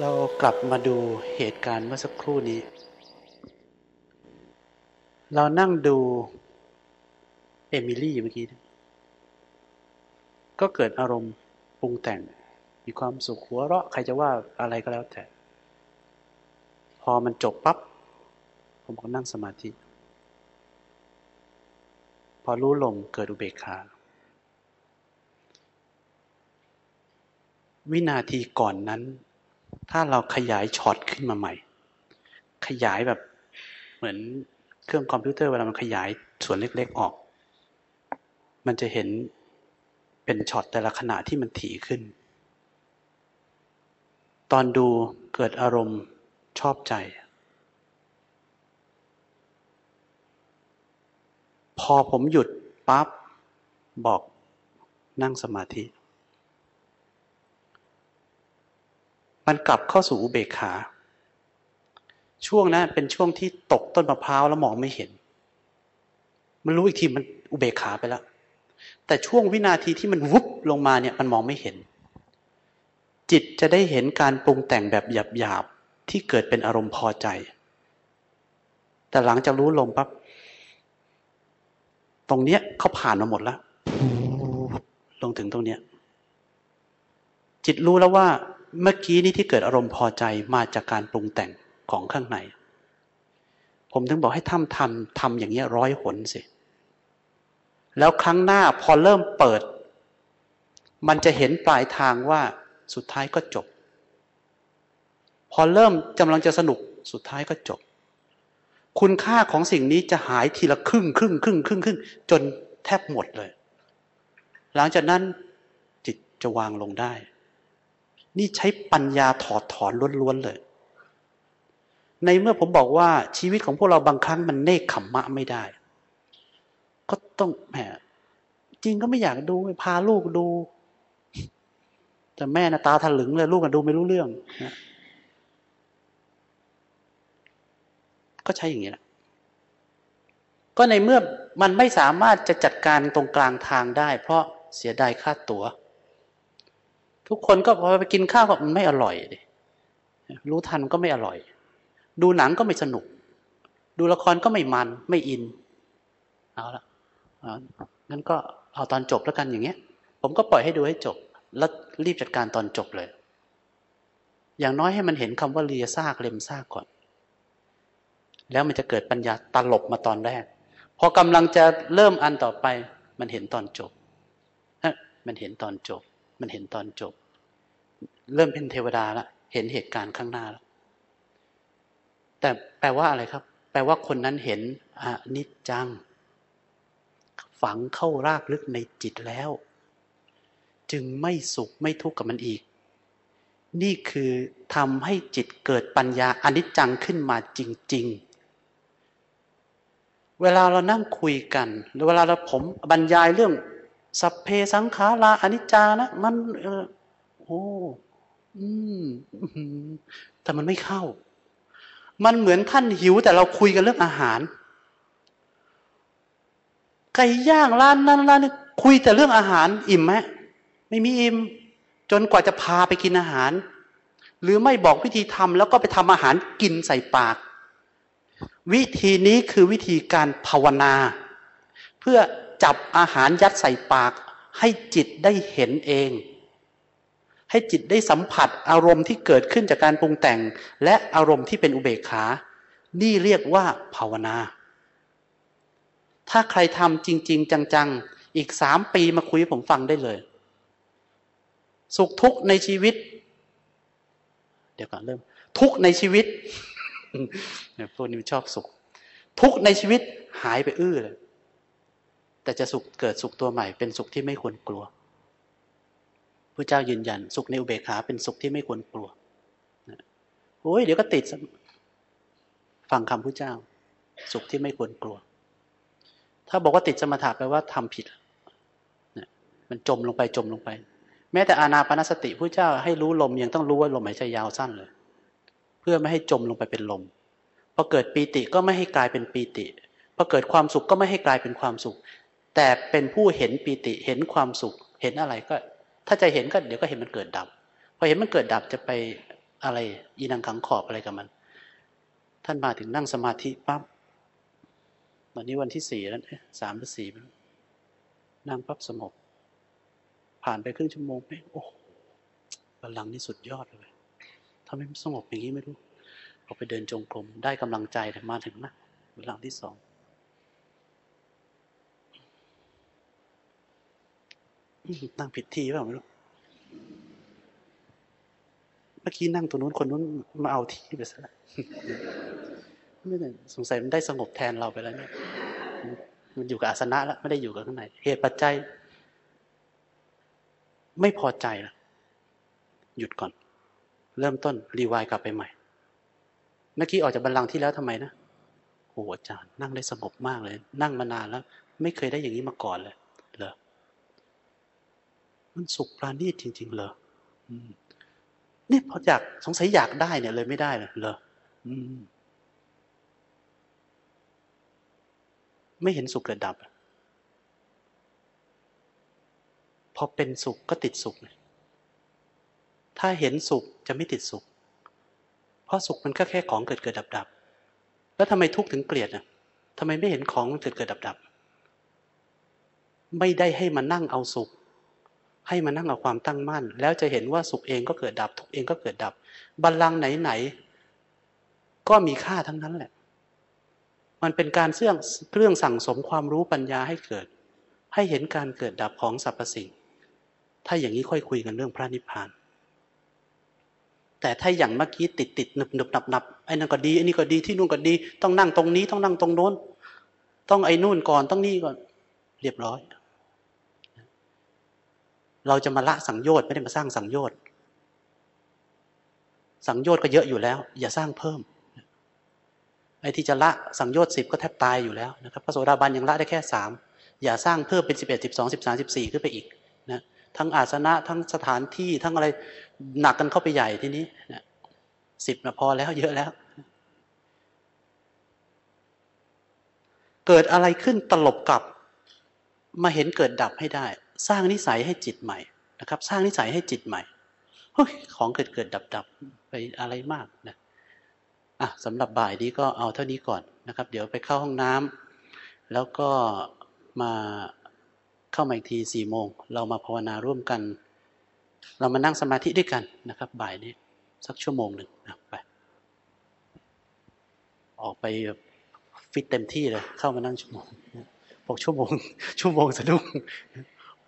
เรากลับมาดูเหตุการณ์เมื่อสักครู่นี้ เรานั่งดูเอมิลี่เมื่อกี้ ก็เกิดอารมณ์ปรุงแต่ง มีความสุขหัวเราะ ใครจะว่าอะไรก็แล้วแต่ พอมันจบปับ๊บ ผมก็นั่งสมาธิ พอรู้ลมเกิดอุเบกขาวินาทีก่อนนั้น ถ้าเราขยายช็อตขึ้นมาใหม่ ขยายแบบเหมือนเครื่องคอมพิวเตอร์เวลามันขยายส่วนเล็ก ๆออก มันจะเห็นเป็นช็อตแต่ละขณะที่มันถี่ขึ้น ตอนดูเกิดอารมณ์ชอบใจ พอผมหยุดปั๊บบอกนั่งสมาธิ มันกลับเข้าสู่อุเบกขา ช่วงนั้นเป็นช่วงที่ตกต้นมะพร้าวแล้วมองไม่เห็น มันรู้อีกทีมันอุเบกขาไปแล้ว แต่ช่วงวินาทีที่มันวุบลงมาเนี่ยมันมองไม่เห็น จิตจะได้เห็นการปรุงแต่งแบบหยาบๆที่เกิดเป็นอารมณ์พอใจ แต่หลังจากรู้ลมปั๊บตรงเนี้ยเขาผ่านมาหมดแล้วลงถึงตรงเนี้ยจิตรู้แล้วว่า เมื่อกี้นี้ที่เกิดอารมณ์พอใจมาจากการปรุงแต่งของข้างใน ผมถึงบอกให้ทำทำทำอย่างเงี้ร้อยหนสิ แล้วครั้งหน้าพอเริ่มเปิด มันจะเห็นปลายทางว่าสุดท้ายก็จบ พอเริ่มกำลังจะสนุกสุดท้ายก็จบ คุณค่าของสิ่งนี้จะหายทีละครึ่งครึ่งครึ่งครึ่งครึ่งจนแทบหมดเลย หลังจากนั้นจิตจะวางลงได้ นี่ใช้ปัญญาถอดถอนล้วนๆเลย ในเมื่อผมบอกว่าชีวิตของพวกเราบางครั้งมันเนคขมมะไม่ได้ ก็ต้องแหมจริงก็ไม่อยากดูพาลูกดู แต่แม่นะตาถลึงเลยลูกก็ดูไม่รู้เรื่องนะก็ใช้อย่างนี้แหละก็ในเมื่อมันไม่สามารถจะจัดการตรงกลางทางได้ เพราะเสียดายค่าตัว๋ว ทุกคนก็พอไปกินข้าวก็มันไม่อร่อยรู้ทันก็ไม่อร่อย ดูหนังก็ไม่สนุก ดูละครก็ไม่มันไม่อินเอาละงั้นก็เอาตอนจบแล้วกันอย่างเงี้ย ผมก็ปล่อยให้ดูให้จบ แล้วรีบจัดการตอนจบเลย อย่างน้อยให้มันเห็นคำว่าเลียซากเลมซากก่อน แล้วมันจะเกิดปัญญาตลบมาตอนแรก พอกำลังจะเริ่มอันต่อไป มันเห็นตอนจบมันเห็นตอนจบ มันเห็นตอนจบ เริ่มเป็นเทวดาแล้วเห็นเหตุการณ์ข้างหน้าแล้วแต่แปลว่าอะไรครับ แปลว่าคนนั้นเห็นอนิจจัง ฝังเข้ารากลึกในจิตแล้ว จึงไม่สุขไม่ทุกข์กับมันอีก นี่คือทำให้จิตเกิดปัญญาอนิจจังขึ้นมาจริง ๆเวลาเรานั่งคุยกัน หรือเวลาเราผมบรรยายเรื่อง สัพเพสังขาราอนิจจานะ มันโอ้อืมแต่มันไม่เข้า มันเหมือนท่านหิว แต่เราคุยกันเรื่องอาหารไก่ย่างร้านนั้นร้านนี้คุยแต่เรื่องอาหาร อิ่มไหมไม่มีอิ่มจนกว่าจะพาไปกินอาหาร หรือไม่บอกวิธีทำแล้วก็ไปทำอาหารกินใส่ปาก วิธีนี้คือวิธีการภาวนา เพื่อ จับอาหารยัดใส่ปาก ให้จิตได้เห็นเอง ให้จิตได้สัมผัสอารมณ์ที่เกิดขึ้นจากการปรุงแต่ง และอารมณ์ที่เป็นอุเบกขา นี่เรียกว่าภาวนา ถ้าใครทำจริง ๆ จัง ๆ อีกสามปีมาคุยผมฟังได้เลย สุขทุกข์ในชีวิต เดี๋ยวก่อนเริ่ม ทุกข์ในชีวิตพวกนี้ชอบสุข ทุกข์ในชีวิตหายไปอื้อเลย แต่จะสุขเกิดสุขตัวใหม่เป็นสุขที่ไม่ควรกลัวพระเจ้ายืนยัน สุขในอุเบกขาเป็นสุขที่ไม่ควรกลัวโอ้ยเดี๋ยวก็ติด ฟังคำพระเจ้า สุขที่ไม่ควรกลัว ถ้าบอกว่าติดสมถะแปลว่าทำผิดมันจมลงไปจมลงไป แม้แต่อานาปนสติพระเจ้าให้รู้ลมยังต้องรู้ว่าลมหายใจยาวสั้นเลย เพื่อไม่ให้จมลงไปเป็นลมพอเกิดปีติก็ไม่ให้กลายเป็นปีติพอเกิดความสุขก็ไม่ให้กลายเป็นความสุข แต่เป็นผู้เห็นปีติเห็นความสุข เห็นอะไรก็ ถ้าจะเห็นก็เดี๋ยวก็เห็นมันเกิดดับพอเห็นมันเกิดดับจะไปอะไรอีนังขังขอบอะไรกับมัน ท่านมาถึงนั่งสมาธิปั๊บวันนี้วันที่สี่แล้วสามหรือสี่นั่งปั๊บสงบผ่านไปครึ่งชั่วโมงไปโอ้พลังนี่สุดยอดเลยทำไมสงบอย่างนี้ไม่รู้พอไปเดินจงกรมได้กำลังใจแต่มาถึงนะพลังที่สอง นั่งผิดที่เปล่าไม่รู้เมื่อกี้นั่งตรงนู้นคนนู้นมาเอาที่ไปซะแล้วไม่ได้สงสัยมันได้สงบแทนเราไปแล้วเนี่ย มันอยู่กับอาสนะแล้วไม่ได้อยู่กับข้างในเหตุปัจจัย ไม่พอใจละหยุดก่อน เริ่มต้นรีวายกลับไปใหม่ เมื่อกี้ออกจากบันลังที่แล้วทำไมนะโอ้อาจารย์นั่งได้สงบมากเลย นั่งมานานแล้ว ไม่เคยได้อย่างนี้มาก่อนเลยเหรอ มันสุขปราณีตจริง ๆ เหรอนี่พออยากสงสัยอยากได้เนี่ยเลยไม่ได้เลยเหรอไม่เห็นสุขเกิดดับ พอเป็นสุขก็ติดสุข ถ้าเห็นสุขจะไม่ติดสุข เพราะสุขมันก็แค่ของเกิดเกิดดับดับ แล้วทำไมทุกข์ถึงเกลียดอะทำไมไม่เห็นของมันเกิดเกิดดับดับ ไม่ได้ให้มานั่งเอาสุข ให้มานั่งเอาความตั้งมั่น แล้วจะเห็นว่าสุขเองก็เกิดดับ ทุกเองก็เกิดดับ บัลลังก์ไหนๆก็มีค่าทั้งนั้นแหละ มันเป็นการเสื่องเครื่องสั่งสมความรู้ปัญญาให้เกิด ให้เห็นการเกิดดับของสรรพสิ่ง ถ้าอย่างนี้ค่อยคุยกันเรื่องพระนิพพาน แต่ถ้าอย่างเมื่อกี้ติดติดหนึบหนึบหนับหนับไอ้นั่นก็ดีไอ้นี่ก็ดีที่นู่นก็ดี ต้องนั่งตรงนี้ต้องนั่งตรงโน้น ต้องไอ้นู่นก่อนต้องนี่ก่อน เรียบร้อย เราจะมาละสังโยชน์ไม่ได้มาสร้างสังโยชน์ สังโยชน์ก็เยอะอยู่แล้ว อย่าสร้างเพิ่มไอ้ที่จะละสังโยชน์สิบก็แทบตายอยู่แล้วนะครับพระโสดาบันยังละได้แค่สามอย่าสร้างเพิ่มเป็นสิบเอ็ดสิบสองสิบสามสิบสี่ขึ้นไปอีกนะทั้งอาสนะทั้งสถานที่ทั้งอะไรหนักกันเข้าไปใหญ่ทีนี้นะสิบนะพอแล้วเยอะแล้ว เกิดอะไรขึ้นตลบกลับ มาเห็นเกิดดับให้ได้ สร้างนิสัยให้จิตใหม่นะครับ สร้างนิสัยให้จิตใหม่เฮ้ยของเกิดเกิดดับดับไปอะไรมากนะอะสำหรับบ่ายนี้ก็เอาเท่านี้ก่อนนะครับ เดี๋ยวไปเข้าห้องน้ำแล้วก็มาเข้ามาอีกทีสี่โมง เรามาภาวนาร่วมกัน เรามานั่งสมาธิด้วยกันนะครับ บ่ายนี้สักชั่วโมงหนึ่งนะไป ออกไปฟิตเต็มที่เลย เข้ามานั่งชั่วโมงบอกชั่วโมง ชั่วโมงสะดุ้ง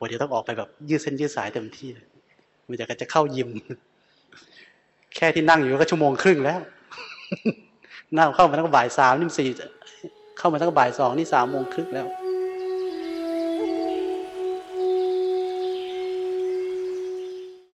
เดี๋ยวต้องออกไปแบบยืดเส้นยืดสายเต็มที่ มันจะก็จะเข้ายิม แค่ที่นั่งอยู่ก็ชั่วโมงครึ่งแล้ว นั่งเข้ามาตั้งบ่ายสามนี่สี่เข้ามาตั้งบ่ายสองนี่สามโมงครึ่งแล้ว